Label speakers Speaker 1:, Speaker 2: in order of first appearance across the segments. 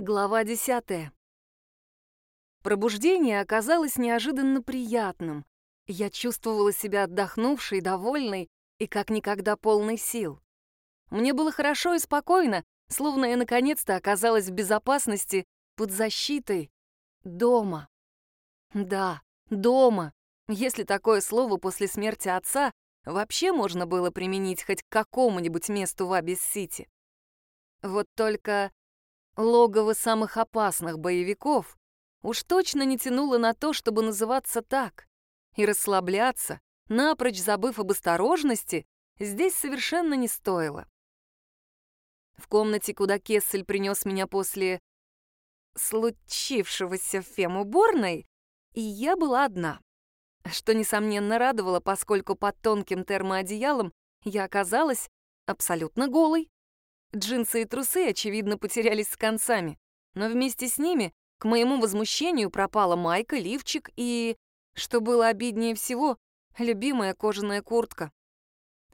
Speaker 1: Глава десятая. Пробуждение оказалось неожиданно приятным. Я чувствовала себя отдохнувшей, довольной и как никогда полной сил. Мне было хорошо и спокойно, словно я наконец-то оказалась в безопасности, под защитой, дома. Да, дома, если такое слово после смерти отца вообще можно было применить хоть к какому-нибудь месту в Абис-Сити. Вот только Логово самых опасных боевиков уж точно не тянуло на то, чтобы называться так. И расслабляться, напрочь забыв об осторожности, здесь совершенно не стоило. В комнате, куда Кессель принес меня после случившегося в фем-уборной, и я была одна. Что, несомненно, радовало, поскольку под тонким термоодеялом я оказалась абсолютно голой. Джинсы и трусы, очевидно, потерялись с концами, но вместе с ними, к моему возмущению, пропала майка, лифчик и, что было обиднее всего, любимая кожаная куртка.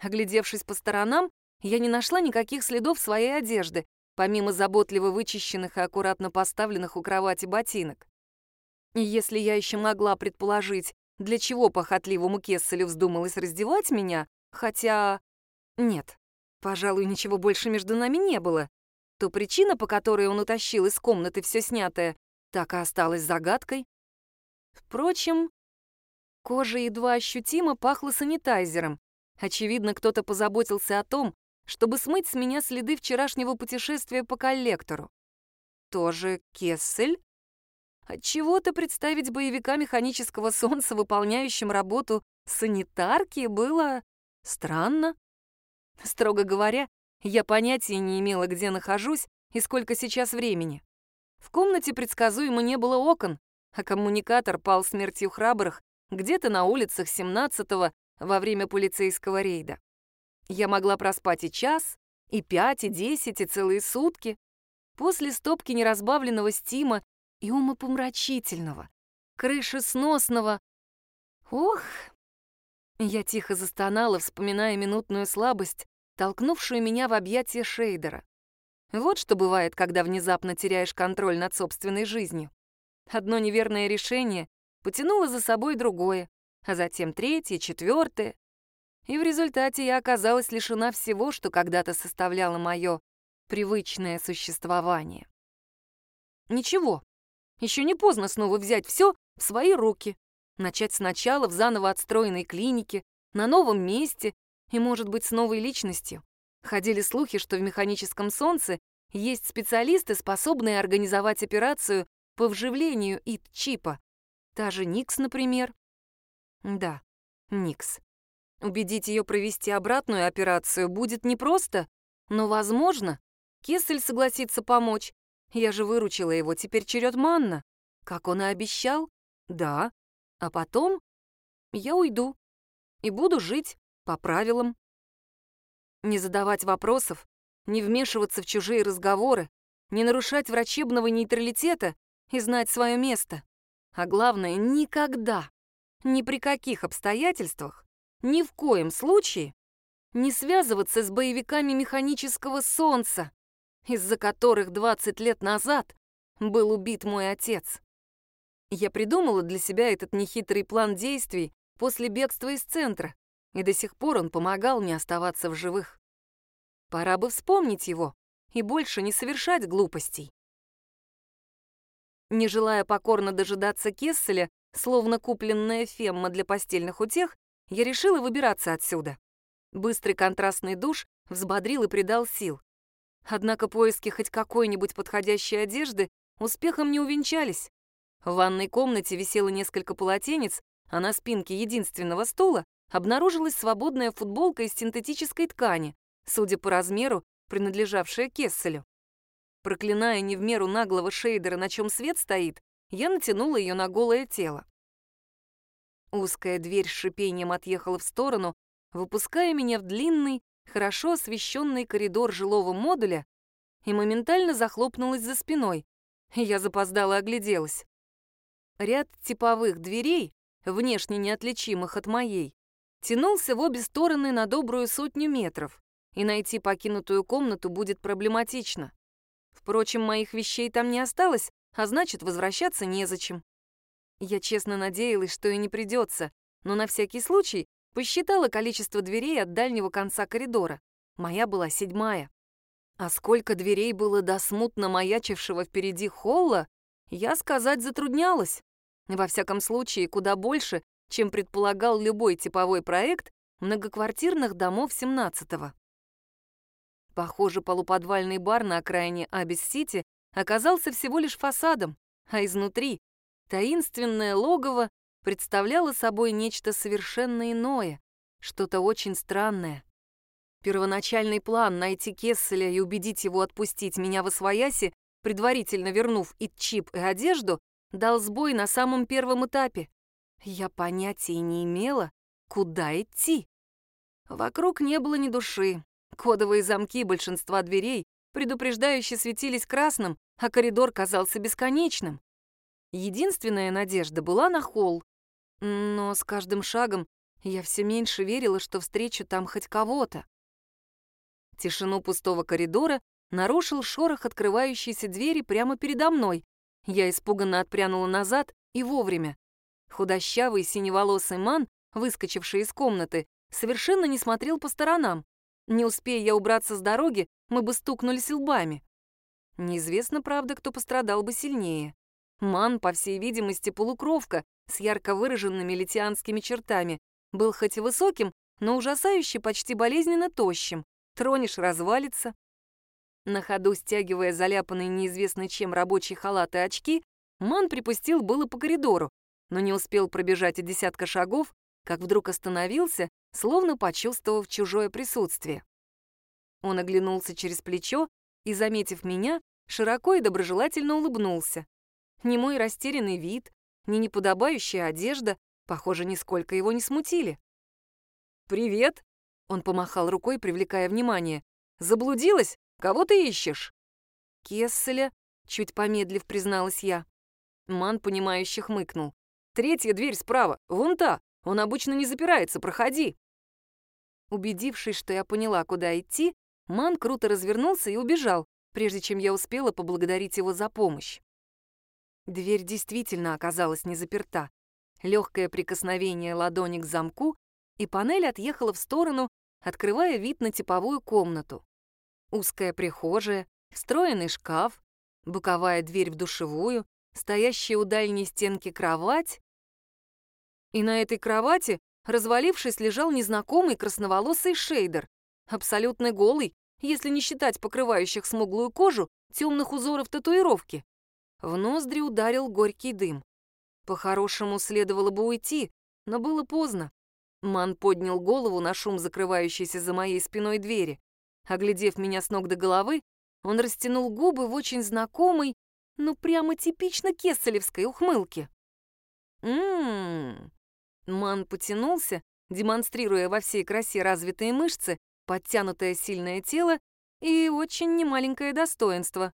Speaker 1: Оглядевшись по сторонам, я не нашла никаких следов своей одежды, помимо заботливо вычищенных и аккуратно поставленных у кровати ботинок. И если я еще могла предположить, для чего похотливому Кесселю вздумалось раздевать меня, хотя... Нет, Пожалуй, ничего больше между нами не было. То причина, по которой он утащил из комнаты все снятое, так и осталась загадкой. Впрочем, кожа едва ощутимо пахла санитайзером. Очевидно, кто-то позаботился о том, чтобы смыть с меня следы вчерашнего путешествия по коллектору. Тоже Кессель? Отчего-то представить боевика механического солнца, выполняющим работу санитарки, было странно. Строго говоря, я понятия не имела, где нахожусь и сколько сейчас времени. В комнате предсказуемо не было окон, а коммуникатор пал смертью храбрых где-то на улицах 17-го во время полицейского рейда. Я могла проспать и час, и пять, и десять, и целые сутки. После стопки неразбавленного стима и умопомрачительного, крышесносного... Ох, я тихо застонала, вспоминая минутную слабость, толкнувшую меня в объятия Шейдера. Вот что бывает, когда внезапно теряешь контроль над собственной жизнью. Одно неверное решение потянуло за собой другое, а затем третье, четвертое. И в результате я оказалась лишена всего, что когда-то составляло мое привычное существование. Ничего, еще не поздно снова взять все в свои руки Начать сначала в заново отстроенной клинике, на новом месте и, может быть, с новой личностью. Ходили слухи, что в механическом солнце есть специалисты, способные организовать операцию по вживлению ИТ-чипа. Та же Никс, например. Да, Никс. Убедить ее провести обратную операцию будет непросто, но, возможно, Кессель согласится помочь. Я же выручила его, теперь черед Манна. Как он и обещал. Да, а потом я уйду и буду жить по правилам. Не задавать вопросов, не вмешиваться в чужие разговоры, не нарушать врачебного нейтралитета и знать свое место. А главное, никогда, ни при каких обстоятельствах, ни в коем случае не связываться с боевиками механического солнца, из-за которых 20 лет назад был убит мой отец. Я придумала для себя этот нехитрый план действий после бегства из центра, и до сих пор он помогал мне оставаться в живых. Пора бы вспомнить его и больше не совершать глупостей. Не желая покорно дожидаться Кесселя, словно купленная фемма для постельных утех, я решила выбираться отсюда. Быстрый контрастный душ взбодрил и придал сил. Однако поиски хоть какой-нибудь подходящей одежды успехом не увенчались. В ванной комнате висело несколько полотенец, а на спинке единственного стула обнаружилась свободная футболка из синтетической ткани, судя по размеру, принадлежавшая Кесселю. Проклиная не в меру наглого шейдера, на чем свет стоит, я натянула ее на голое тело. Узкая дверь с шипением отъехала в сторону, выпуская меня в длинный, хорошо освещенный коридор жилого модуля и моментально захлопнулась за спиной. Я запоздала огляделась. Ряд типовых дверей, внешне неотличимых от моей, тянулся в обе стороны на добрую сотню метров, и найти покинутую комнату будет проблематично. Впрочем, моих вещей там не осталось, а значит, возвращаться незачем. Я честно надеялась, что и не придется, но на всякий случай посчитала количество дверей от дальнего конца коридора. Моя была седьмая. А сколько дверей было до смутно маячившего впереди холла, я сказать затруднялась. Во всяком случае, куда больше, чем предполагал любой типовой проект многоквартирных домов 17-го. Похоже, полуподвальный бар на окраине Абис-Сити оказался всего лишь фасадом, а изнутри таинственное логово представляло собой нечто совершенно иное, что-то очень странное. Первоначальный план найти Кесселя и убедить его отпустить меня в Освояси, предварительно вернув и чип, и одежду, дал сбой на самом первом этапе. Я понятия не имела, куда идти. Вокруг не было ни души. Кодовые замки большинства дверей предупреждающе светились красным, а коридор казался бесконечным. Единственная надежда была на холл. Но с каждым шагом я все меньше верила, что встречу там хоть кого-то. Тишину пустого коридора нарушил шорох открывающейся двери прямо передо мной. Я испуганно отпрянула назад и вовремя. Худощавый синеволосый ман, выскочивший из комнаты, совершенно не смотрел по сторонам. Не успея я убраться с дороги, мы бы стукнулись лбами. Неизвестно, правда, кто пострадал бы сильнее. Ман, по всей видимости, полукровка, с ярко выраженными литианскими чертами, был хоть и высоким, но ужасающе почти болезненно тощим. Тронешь — развалится. На ходу, стягивая заляпанные неизвестно чем рабочий халат и очки, Ман припустил было по коридору, но не успел пробежать и десятка шагов, как вдруг остановился, словно почувствовав чужое присутствие. Он оглянулся через плечо и, заметив меня, широко и доброжелательно улыбнулся. Ни мой растерянный вид, ни неподобающая одежда, похоже, нисколько его не смутили. «Привет!» — он помахал рукой, привлекая внимание. «Заблудилась? Кого ты ищешь?» «Кесселя», — чуть помедлив призналась я. Ман, понимающе хмыкнул. «Третья дверь справа, вон та. Он обычно не запирается, проходи». Убедившись, что я поняла, куда идти, Ман круто развернулся и убежал, прежде чем я успела поблагодарить его за помощь. Дверь действительно оказалась не заперта. Легкое прикосновение ладони к замку, и панель отъехала в сторону, открывая вид на типовую комнату. Узкая прихожая, встроенный шкаф, боковая дверь в душевую, стоящая у дальней стенки кровать. И на этой кровати Развалившись, лежал незнакомый красноволосый шейдер, абсолютно голый, если не считать покрывающих смуглую кожу темных узоров татуировки. В ноздри ударил горький дым. По-хорошему следовало бы уйти, но было поздно. Ман поднял голову на шум закрывающейся за моей спиной двери. Оглядев меня с ног до головы, он растянул губы в очень знакомой, ну прямо типично кесселевской ухмылке. «Ммм, Ман потянулся, демонстрируя во всей красе развитые мышцы, подтянутое сильное тело и очень немаленькое достоинство.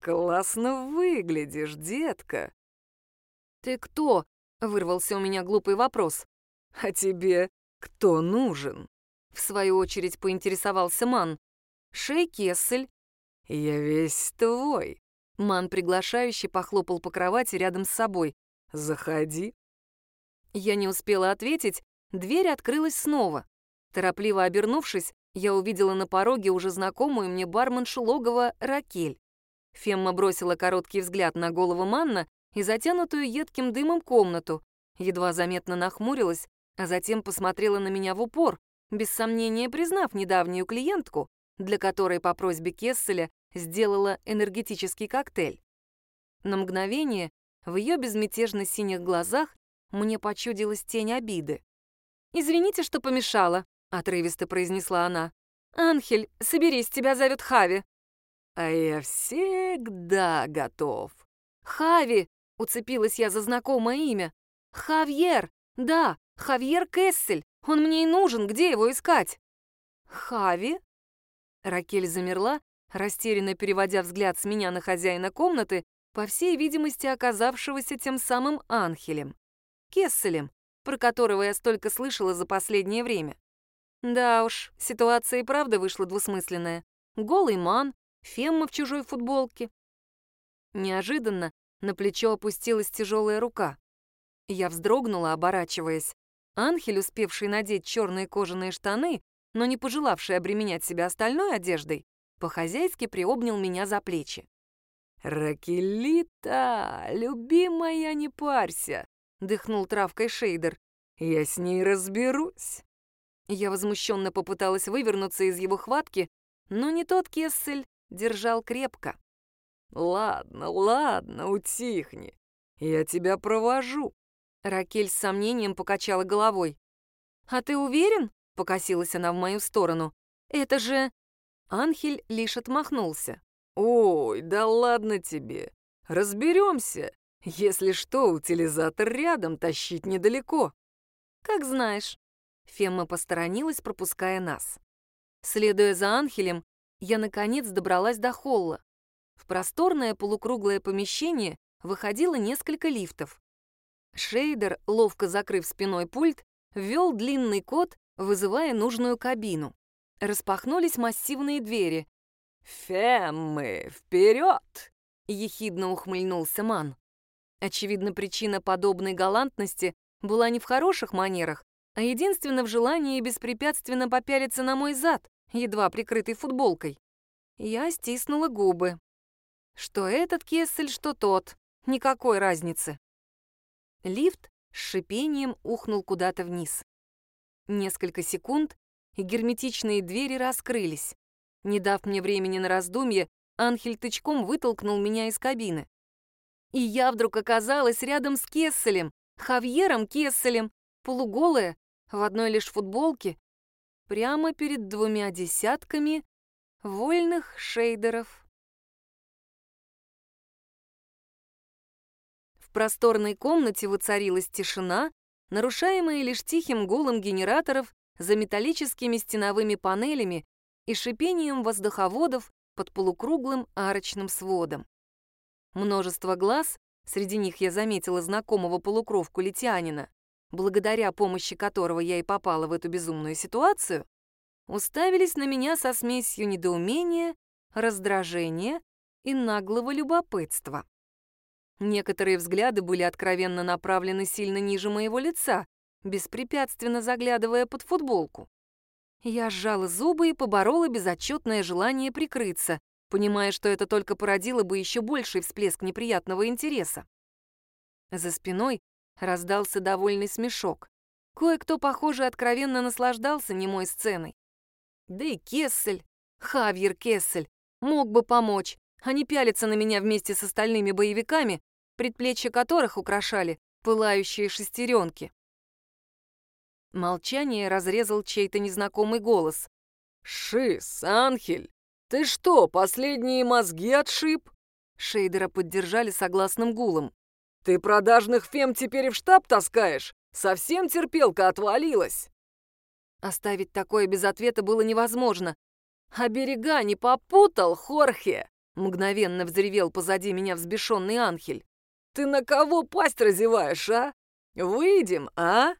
Speaker 1: «Классно выглядишь, детка!» «Ты кто?» — вырвался у меня глупый вопрос. «А тебе кто нужен?» В свою очередь поинтересовался Ман. «Шей Кессель». «Я весь твой». Ман приглашающе похлопал по кровати рядом с собой. «Заходи, я не успела ответить, дверь открылась снова. Торопливо обернувшись, я увидела на пороге уже знакомую мне барменшу логова Ракель. Фемма бросила короткий взгляд на голову Манна и затянутую едким дымом комнату, едва заметно нахмурилась, а затем посмотрела на меня в упор, без сомнения признав недавнюю клиентку, для которой по просьбе Кесселя сделала энергетический коктейль. На мгновение в ее безмятежно синих глазах мне почудилась тень обиды. «Извините, что помешала», — отрывисто произнесла она. «Анхель, соберись, тебя зовет Хави». «А я всегда готов». «Хави!» — уцепилась я за знакомое имя. «Хавьер! Да, Хавьер Кессель! Он мне и нужен, где его искать?» «Хави?» Ракель замерла, растерянно переводя взгляд с меня на хозяина комнаты, по всей видимости, оказавшегося тем самым Анхелем. Кесселем, про которого я столько слышала за последнее время. Да уж, ситуация и правда вышла двусмысленная. Голый ман, Фемма в чужой футболке. Неожиданно на плечо опустилась тяжелая рука. Я вздрогнула, оборачиваясь. Анхель, успевший надеть черные кожаные штаны, но не пожелавший обременять себя остальной одеждой, по-хозяйски приобнял меня за плечи. «Ракелита, любимая, не парься!» — дыхнул травкой Шейдер. «Я с ней разберусь!» Я возмущенно попыталась вывернуться из его хватки, но не тот Кессель держал крепко. «Ладно, ладно, утихни. Я тебя провожу». Ракель с сомнением покачала головой. «А ты уверен?» — покосилась она в мою сторону. «Это же...» Анхель лишь отмахнулся. «Ой, да ладно тебе. Разберемся. Если что, утилизатор рядом, тащить недалеко». «Как знаешь». Фемма посторонилась, пропуская нас. Следуя за Анхелем, я, наконец, добралась до холла. В просторное полукруглое помещение выходило несколько лифтов. Шейдер, ловко закрыв спиной пульт, ввел длинный код, вызывая нужную кабину. Распахнулись массивные двери. «Феммы, вперед!» — ехидно ухмыльнулся Ман. Очевидно, причина подобной галантности была не в хороших манерах, а единственно в желании беспрепятственно попялиться на мой зад, едва прикрытый футболкой. Я стиснула губы. Что этот кессель, что тот. Никакой разницы. Лифт с шипением ухнул куда-то вниз. Несколько секунд, и герметичные двери раскрылись. Не дав мне времени на раздумье, Анхель тычком вытолкнул меня из кабины. И я вдруг оказалась рядом с Кесселем, Хавьером Кесселем, полуголая, в одной лишь футболке, прямо перед двумя десятками вольных шейдеров. Просторной комнате воцарилась тишина, нарушаемая лишь тихим гулом генераторов за металлическими стеновыми панелями и шипением воздуховодов под полукруглым арочным сводом. Множество глаз, среди них я заметила знакомого полукровку литянина, благодаря помощи которого я и попала в эту безумную ситуацию, уставились на меня со смесью недоумения, раздражения и наглого любопытства. Некоторые взгляды были откровенно направлены сильно ниже моего лица, беспрепятственно заглядывая под футболку. Я сжала зубы и поборола безотчетное желание прикрыться, понимая, что это только породило бы еще больший всплеск неприятного интереса. За спиной раздался довольный смешок. Кое-кто, похоже, откровенно наслаждался немой сценой. Да и Кессель, Хавьер Кессель, мог бы помочь, не пялиться на меня вместе с остальными боевиками, предплечья которых украшали пылающие шестеренки. Молчание разрезал чей-то незнакомый голос. «Шис, Анхель, ты что, последние мозги отшиб?» Шейдера поддержали согласным гулом. «Ты продажных фем теперь в штаб таскаешь? Совсем терпелка отвалилась!» Оставить такое без ответа было невозможно. «А берега не попутал, Хорхе!» Мгновенно взревел позади меня взбешенный Анхель. «Ты на кого пасть разеваешь, а? Выйдем, а?»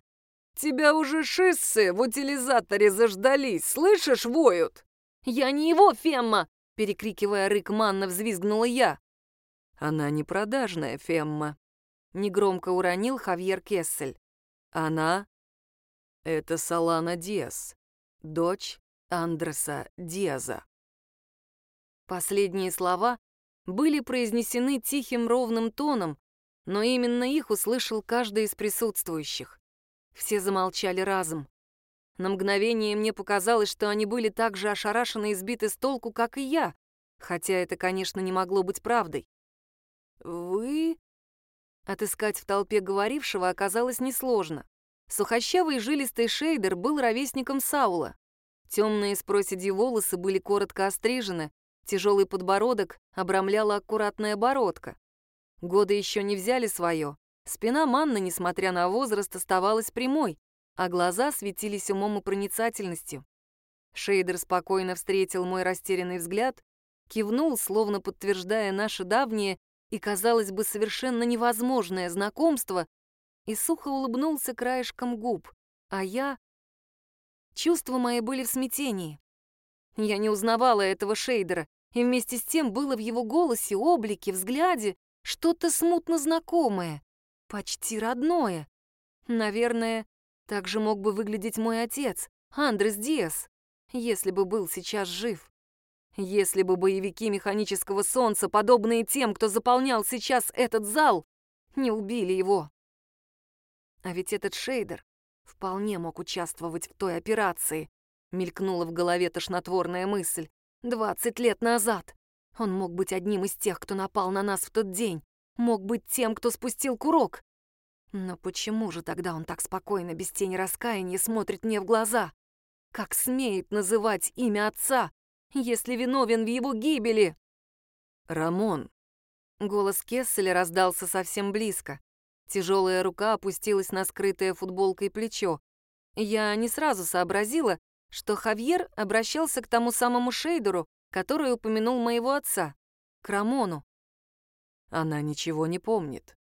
Speaker 1: Тебя уже шиссы в утилизаторе заждались, слышишь, воют?» «Я не его, Фемма!» — перекрикивая рык Манна, взвизгнула я. «Она не продажная, Фемма», — негромко уронил Хавьер Кессель. «Она — это Салана Диас, дочь Андреса Диаза». Последние слова были произнесены тихим ровным тоном, но именно их услышал каждый из присутствующих. Все замолчали разом. На мгновение мне показалось, что они были так же ошарашены и сбиты с толку, как и я, хотя это, конечно, не могло быть правдой. «Вы...» Отыскать в толпе говорившего оказалось несложно. Сухощавый жилистый шейдер был ровесником Саула. Темные с проседью волосы были коротко острижены, тяжелый подбородок обрамляла аккуратная бородка. Годы еще не взяли свое, Спина Манны, несмотря на возраст, оставалась прямой, а глаза светились умом и проницательностью. Шейдер спокойно встретил мой растерянный взгляд, кивнул, словно подтверждая наше давнее и, казалось бы, совершенно невозможное знакомство, и сухо улыбнулся краешком губ, а я... Чувства мои были в смятении. Я не узнавала этого Шейдера, и вместе с тем было в его голосе, облике, взгляде что-то смутно знакомое, почти родное. Наверное, так же мог бы выглядеть мой отец, Андрес Диас, если бы был сейчас жив. Если бы боевики механического солнца, подобные тем, кто заполнял сейчас этот зал, не убили его. А ведь этот шейдер вполне мог участвовать в той операции, мелькнула в голове тошнотворная мысль. Двадцать лет назад. Он мог быть одним из тех, кто напал на нас в тот день. Мог быть тем, кто спустил курок. Но почему же тогда он так спокойно, без тени раскаяния, смотрит мне в глаза? Как смеет называть имя отца, если виновен в его гибели?
Speaker 2: «Рамон!»
Speaker 1: Голос Кесселя раздался совсем близко. Тяжелая рука опустилась на скрытое футболкой плечо. Я не сразу сообразила, что Хавьер обращался к тому самому Шейдеру, который упомянул моего отца, к Рамону.
Speaker 2: Она ничего не помнит.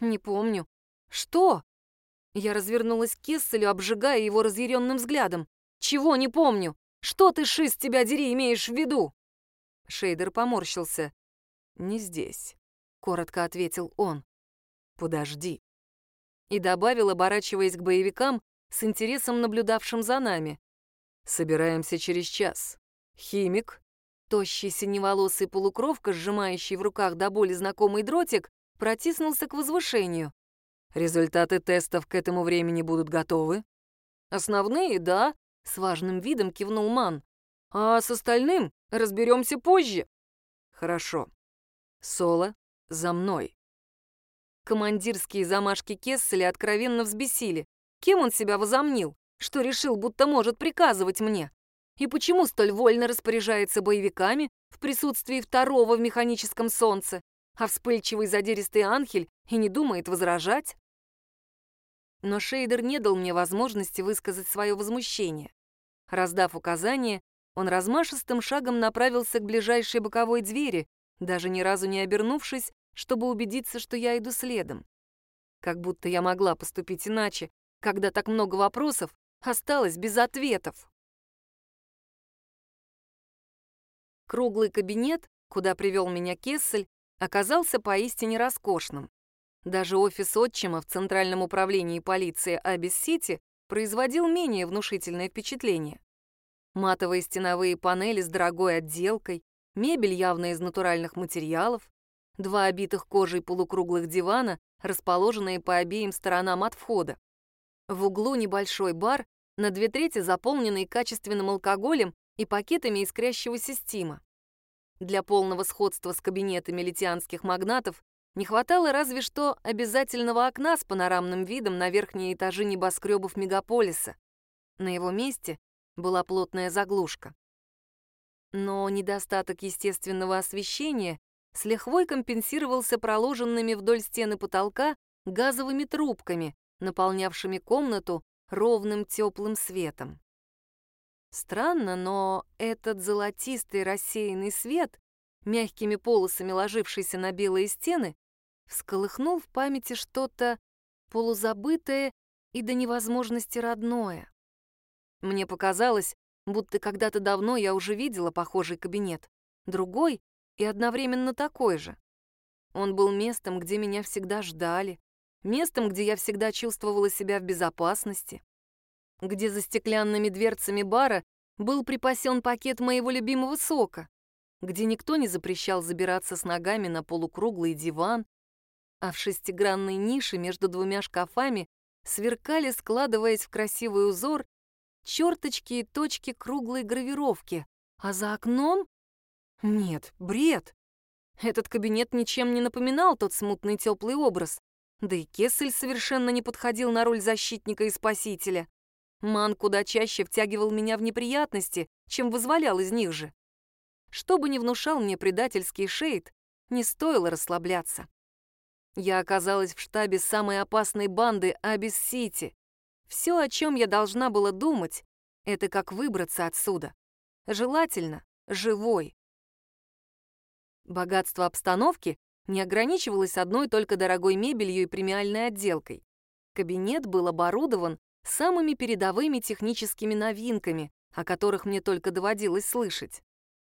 Speaker 1: Не помню. Что? Я развернулась к Кесселю, обжигая его разъяренным взглядом. Чего не помню? Что ты, шиз, тебя дери, имеешь в виду? Шейдер поморщился.
Speaker 2: Не здесь,
Speaker 1: коротко ответил он.
Speaker 2: Подожди.
Speaker 1: И добавил, оборачиваясь к боевикам, с интересом наблюдавшим за нами.
Speaker 2: Собираемся через час. Химик,
Speaker 1: тощий синеволосый полукровка, сжимающий в руках до боли знакомый дротик, протиснулся к возвышению.
Speaker 2: Результаты тестов к этому времени будут готовы?
Speaker 1: Основные, да, с важным видом кивнул Ман. А с остальным разберемся позже.
Speaker 2: Хорошо. Соло, за мной.
Speaker 1: Командирские замашки Кесселя откровенно взбесили. Кем он себя возомнил? Что решил, будто может приказывать мне? И почему столь вольно распоряжается боевиками в присутствии второго в механическом солнце, а вспыльчивый задиристый Анхель и не думает возражать? Но Шейдер не дал мне возможности высказать свое возмущение. Раздав указание, он размашистым шагом направился к ближайшей боковой двери, даже ни разу не обернувшись, чтобы убедиться, что я иду следом. Как будто я могла поступить иначе, когда так много вопросов осталась без ответов. Круглый кабинет, куда привел меня Кессель, оказался поистине роскошным. Даже офис отчима в Центральном управлении полиции Абис-Сити производил менее внушительное впечатление. Матовые стеновые панели с дорогой отделкой, мебель явно из натуральных материалов, два обитых кожей полукруглых дивана, расположенные по обеим сторонам от входа. В углу небольшой бар, на две трети заполненный качественным алкоголем и пакетами искрящегося стима. Для полного сходства с кабинетами литианских магнатов не хватало разве что обязательного окна с панорамным видом на верхние этажи небоскребов мегаполиса. На его месте была плотная заглушка. Но недостаток естественного освещения с лихвой компенсировался проложенными вдоль стены потолка газовыми трубками, наполнявшими комнату ровным теплым светом. Странно, но этот золотистый рассеянный свет, мягкими полосами ложившийся на белые стены, всколыхнул в памяти что-то полузабытое и до невозможности родное. Мне показалось, будто когда-то давно я уже видела похожий кабинет, другой и одновременно такой же. Он был местом, где меня всегда ждали, местом, где я всегда чувствовала себя в безопасности, где за стеклянными дверцами бара был припасен пакет моего любимого сока, где никто не запрещал забираться с ногами на полукруглый диван, а в шестигранной нише между двумя шкафами сверкали, складываясь в красивый узор, черточки и точки круглой гравировки, а за окном... Нет, бред. Этот кабинет ничем не напоминал тот смутный теплый образ, да и Кессель совершенно не подходил на роль защитника и спасителя. Ман куда чаще втягивал меня в неприятности, чем вызволял из них же. Что бы ни внушал мне предательский шейд, не стоило расслабляться. Я оказалась в штабе самой опасной банды Абис-Сити. Все, о чем я должна была думать, это как выбраться отсюда. Желательно живой. Богатство обстановки не ограничивалась одной только дорогой мебелью и премиальной отделкой. Кабинет был оборудован самыми передовыми техническими новинками, о которых мне только доводилось слышать.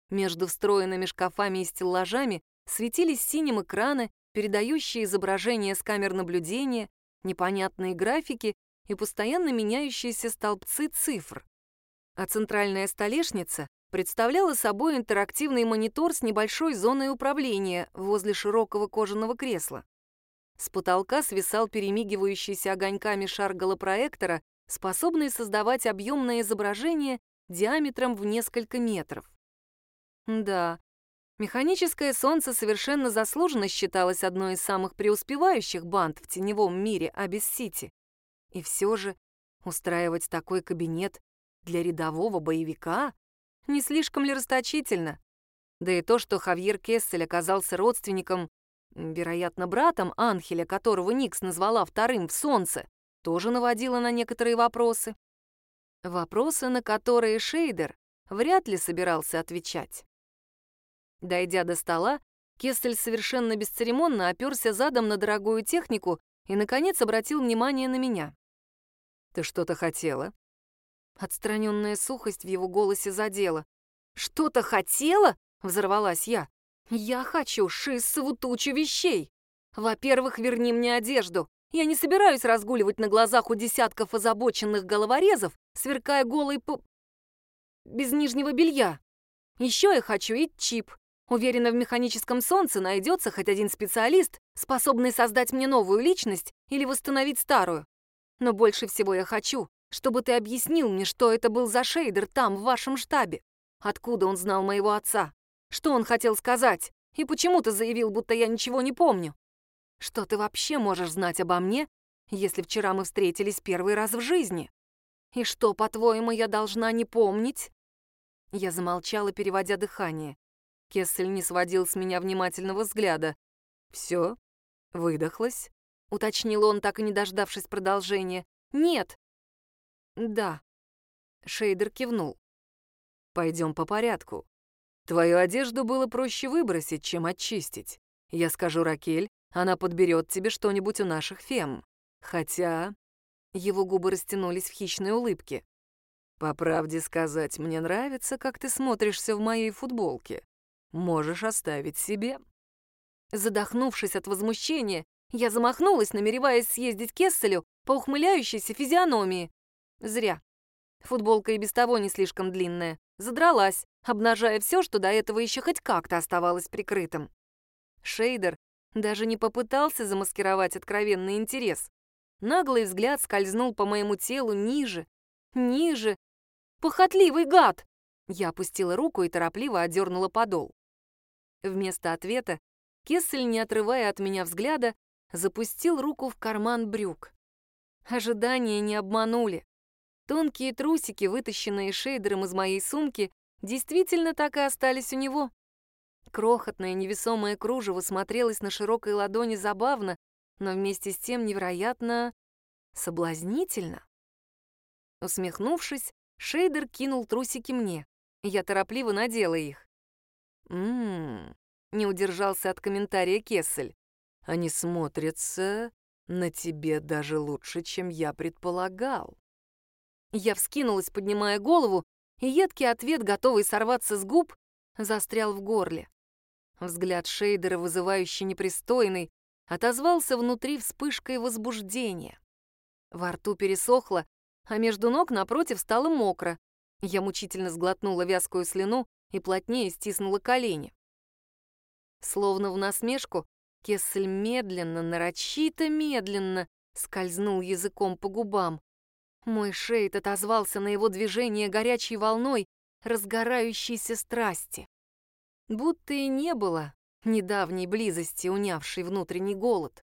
Speaker 1: Между встроенными шкафами и стеллажами светились синим экраны, передающие изображения с камер наблюдения, непонятные графики и постоянно меняющиеся столбцы цифр. А центральная столешница представляла собой интерактивный монитор с небольшой зоной управления возле широкого кожаного кресла. С потолка свисал перемигивающийся огоньками шар голопроектора, способный создавать объемное изображение диаметром в несколько метров. Да, механическое солнце совершенно заслуженно считалось одной из самых преуспевающих банд в теневом мире Абис-Сити. И все же устраивать такой кабинет для рядового боевика не слишком ли расточительно? Да и то, что Хавьер Кессель оказался родственником, вероятно, братом Анхеля, которого Никс назвала вторым в солнце, тоже наводило на некоторые вопросы. Вопросы, на которые Шейдер вряд ли собирался отвечать. Дойдя до стола, Кессель совершенно бесцеремонно оперся задом на дорогую технику и, наконец, обратил внимание на меня. «Ты что-то хотела?» Отстраненная сухость в его голосе задела. «Что-то хотела?» — взорвалась я. «Я хочу шиссову тучу вещей. Во-первых, верни мне одежду. Я не собираюсь разгуливать на глазах у десятков озабоченных головорезов, сверкая голой по... без нижнего белья. Еще я хочу и чип. Уверена, в механическом солнце найдется хоть один специалист, способный создать мне новую личность или восстановить старую. Но больше всего я хочу, чтобы ты объяснил мне, что это был за шейдер там, в вашем штабе. Откуда он знал моего отца? Что он хотел сказать? И почему ты заявил, будто я ничего не помню? Что ты вообще можешь знать обо мне, если вчера мы встретились первый раз в жизни? И что, по-твоему, я должна не помнить?» Я замолчала, переводя дыхание. Кессель не сводил с меня внимательного взгляда. «Все? Выдохлась?» — уточнил он, так и не дождавшись продолжения. «Нет, «Да». Шейдер кивнул. «Пойдем по порядку. Твою одежду было проще выбросить, чем очистить. Я скажу Ракель, она подберет тебе что-нибудь у наших фем. Хотя...» Его губы растянулись в хищной улыбке. «По правде сказать, мне нравится, как ты смотришься в моей футболке. Можешь оставить себе». Задохнувшись от возмущения, я замахнулась, намереваясь съездить к Кесселю по ухмыляющейся физиономии. Зря. Футболка и без того не слишком длинная. Задралась, обнажая все, что до этого еще хоть как-то оставалось прикрытым. Шейдер даже не попытался замаскировать откровенный интерес. Наглый взгляд скользнул по моему телу ниже, ниже. «Похотливый гад!» Я опустила руку и торопливо одернула подол. Вместо ответа Кессель, не отрывая от меня взгляда, запустил руку в карман брюк. Ожидания не обманули. Тонкие трусики, вытащенные шейдером из моей сумки, действительно так и остались у него. Крохотное невесомое кружево смотрелось на широкой ладони забавно, но вместе с тем невероятно соблазнительно. Усмехнувшись, Шейдер кинул трусики мне. Я торопливо надела их. «Ммм...» — не удержался от комментария Кессель. «Они смотрятся на тебе даже лучше, чем я предполагал». Я вскинулась, поднимая голову, и едкий ответ, готовый сорваться с губ, застрял в горле. Взгляд Шейдера, вызывающий непристойный, отозвался внутри вспышкой возбуждения. Во рту пересохло, а между ног напротив стало мокро. Я мучительно сглотнула вязкую слюну и плотнее стиснула колени. Словно в насмешку, Кессель медленно, нарочито медленно скользнул языком по губам. Мой шейд отозвался на его движение горячей волной разгорающейся страсти. Будто и не было недавней близости, унявшей внутренний голод.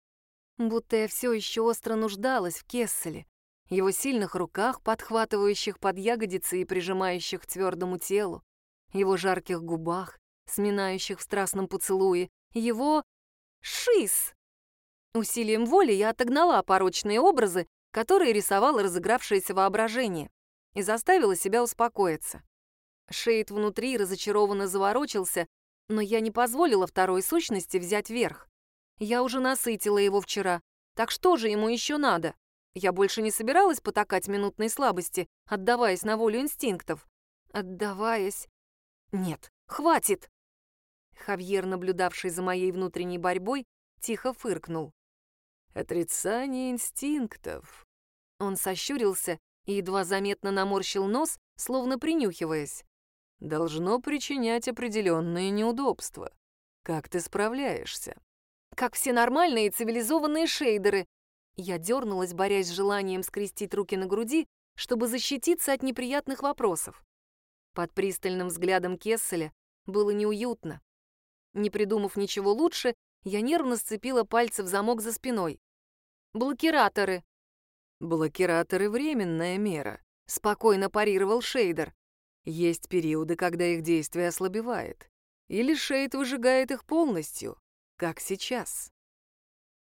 Speaker 1: Будто я все еще остро нуждалась в Кесселе, его сильных руках, подхватывающих под ягодицы и прижимающих к твердому телу, его жарких губах, сминающих в страстном поцелуе, его шиз. Усилием воли я отогнала порочные образы которые рисовало разыгравшееся воображение, и заставила себя успокоиться. Шейд внутри разочарованно заворочился, но я не позволила второй сущности взять верх. Я уже насытила его вчера, так что же ему еще надо? Я больше не собиралась потакать минутной слабости, отдаваясь на волю инстинктов. Отдаваясь... Нет, Хватит!» Хавьер, наблюдавший за моей внутренней борьбой, тихо фыркнул.
Speaker 2: «Отрицание инстинктов».
Speaker 1: Он сощурился и едва заметно наморщил нос, словно принюхиваясь.
Speaker 2: «Должно причинять определенные неудобства. Как ты справляешься?»
Speaker 1: «Как все нормальные цивилизованные шейдеры». Я дернулась, борясь с желанием скрестить руки на груди, чтобы защититься от неприятных вопросов. Под пристальным взглядом Кесселя было неуютно. Не придумав ничего лучше, я нервно сцепила пальцы в замок за спиной. «Блокираторы!»
Speaker 2: «Блокираторы — временная мера», — спокойно парировал Шейдер. «Есть периоды, когда их действие ослабевает. Или Шейд выжигает их полностью, как сейчас».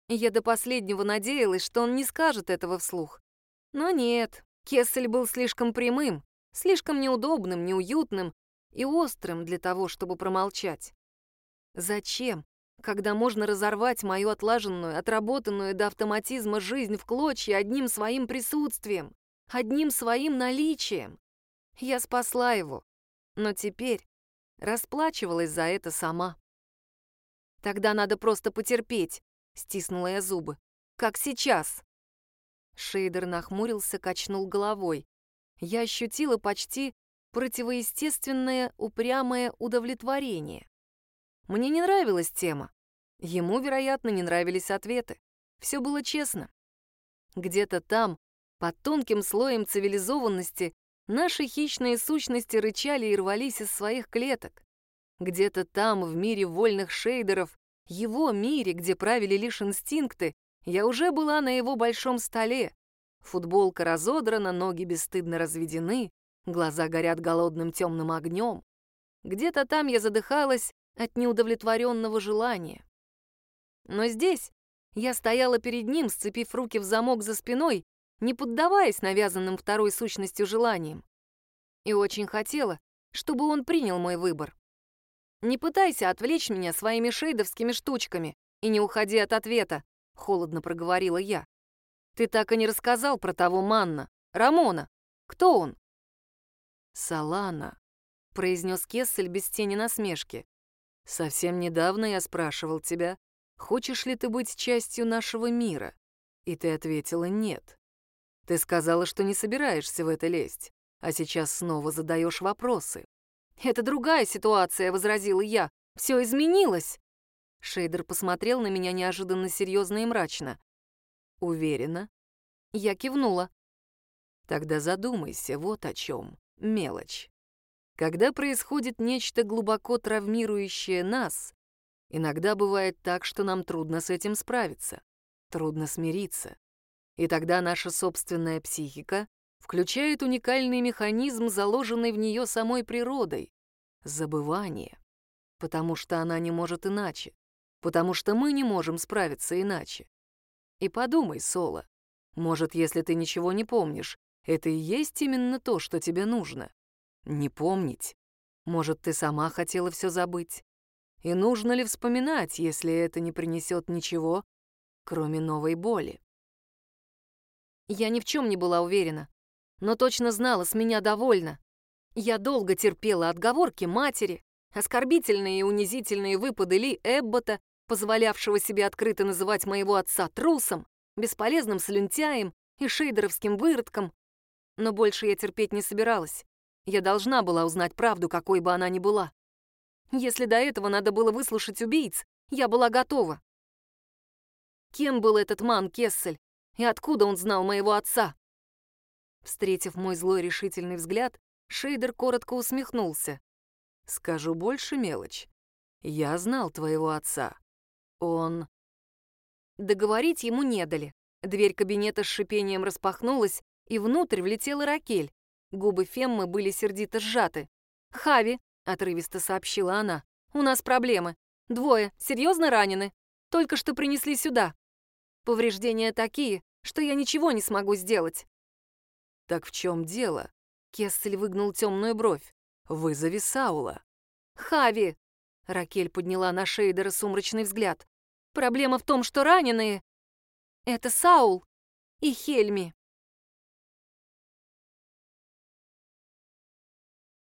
Speaker 1: Я до последнего надеялась, что он не скажет этого вслух. Но нет, Кессель был слишком прямым, слишком неудобным, неуютным и острым для того, чтобы промолчать. Зачем, когда можно разорвать мою отлаженную, отработанную до автоматизма жизнь в клочья одним своим присутствием, одним своим наличием? Я спасла его, но теперь расплачивалась за это сама. Тогда надо просто потерпеть, стиснула я зубы. Как сейчас. Шейдер нахмурился, качнул головой. Я ощутила почти противоестественное упрямое удовлетворение. Мне не нравилась тема. Ему, вероятно, не нравились ответы. Все было честно. Где-то там, под тонким слоем цивилизованности, наши хищные сущности рычали и рвались из своих клеток. Где-то там, в мире вольных шейдеров, его мире, где правили лишь инстинкты, я уже была на его большом столе. Футболка разодрана, ноги бесстыдно разведены, глаза горят голодным темным огнем. Где-то там я задыхалась от неудовлетворенного желания. Но здесь я стояла перед ним, сцепив руки в замок за спиной, не поддаваясь навязанным второй сущностью желаниям. И очень хотела, чтобы он принял мой выбор. «Не пытайся отвлечь меня своими шейдовскими штучками и не уходи от ответа», — холодно проговорила я. «Ты так и не рассказал про того Манна, Рамона. Кто он?»
Speaker 2: «Салана», — произнес Кессель без тени насмешки. Совсем недавно я спрашивал тебя, хочешь ли ты быть частью нашего мира, и ты ответила «нет». Ты сказала, что не собираешься в это лезть, а сейчас снова задаешь вопросы.
Speaker 1: «Это другая ситуация», — возразила я. «Все изменилось». Шейдер посмотрел на меня неожиданно серьезно и мрачно.
Speaker 2: «Уверена?»
Speaker 1: Я кивнула.
Speaker 2: «Тогда задумайся вот о чем. Мелочь. Когда происходит нечто глубоко травмирующее нас, иногда бывает так, что нам трудно с этим справиться, трудно смириться. И тогда наша собственная психика включает уникальный механизм, заложенный в нее самой природой — забывание. Потому что она не может иначе, потому что мы не можем справиться иначе. И подумай, Соло, может, если ты ничего не помнишь, это и есть именно то, что тебе нужно. Не помнить. Может, ты сама хотела все забыть? И нужно ли вспоминать, если это не принесет ничего, кроме новой боли?
Speaker 1: Я ни в чем не была уверена, но точно знала, с меня довольно. Я долго терпела отговорки матери, оскорбительные и унизительные выпады Ли Эббота, позволявшего себе открыто называть моего отца трусом, бесполезным слюнтяем и шейдеровским выродком. Но больше я терпеть не собиралась. Я должна была узнать правду, какой бы она ни была. Если до этого надо было выслушать убийц, я была готова. Кем был этот ман Кессель? И откуда он знал моего отца? Встретив мой злой решительный взгляд, Шейдер коротко усмехнулся.
Speaker 2: «Скажу больше, мелочь. Я знал твоего отца. Он...»
Speaker 1: Договорить ему не дали. Дверь кабинета с шипением распахнулась, и внутрь влетела Ракель. Губы Феммы были сердито сжаты. «Хави», — отрывисто сообщила она, — «у нас проблемы. Двое, серьезно ранены. Только что принесли сюда. Повреждения такие, что я ничего не смогу сделать».
Speaker 2: «Так в чем дело?» Кессель выгнул темную бровь. «Вызови Саула».
Speaker 1: «Хави!» — Ракель подняла на Шейдера сумрачный взгляд. «Проблема в том, что раненые — это Саул и Хельми».